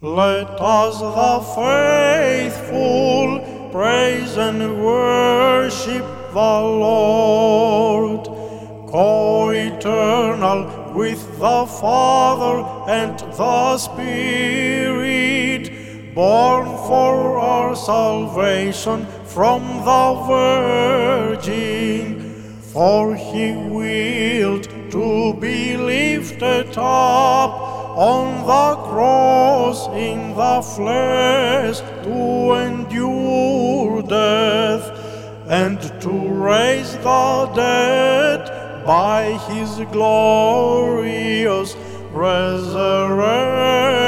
Let us the faithful praise and worship the Lord, co-eternal with the Father and the Spirit, born for our salvation from the Virgin. For he willed to be lifted up on the cross in the flesh to endure death and to raise the dead by his glorious resurrection.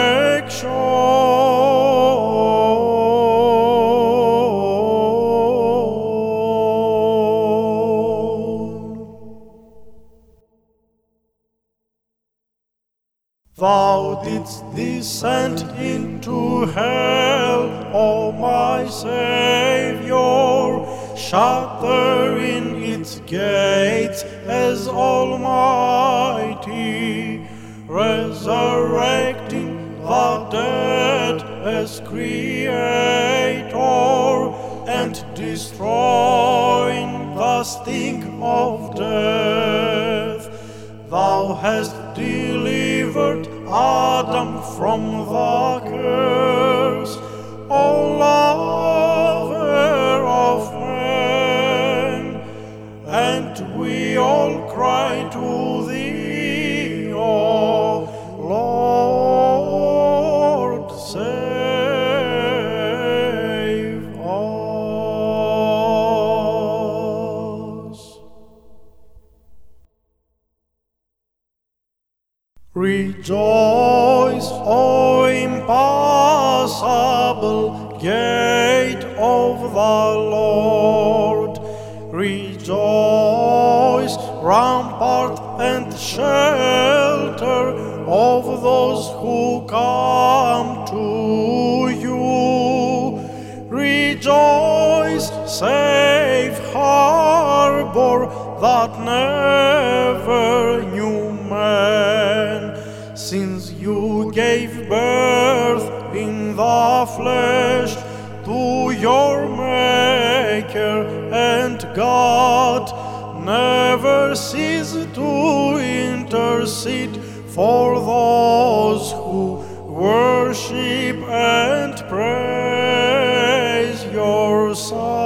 Thou didst descend into hell, O my Savior, shattering its gates as Almighty, resurrecting the dead as Creator, and destroying the sting of death. Thou hast delivered Adam from the curse, O lover of man, and we all cry to thee, Rejoice, O impassable gate of the Lord. Rejoice, rampart and shelter of those who come to you. Rejoice, safe harbor that never knew man since you gave birth in the flesh to your Maker and God never ceased to intercede for those who worship and praise your Son.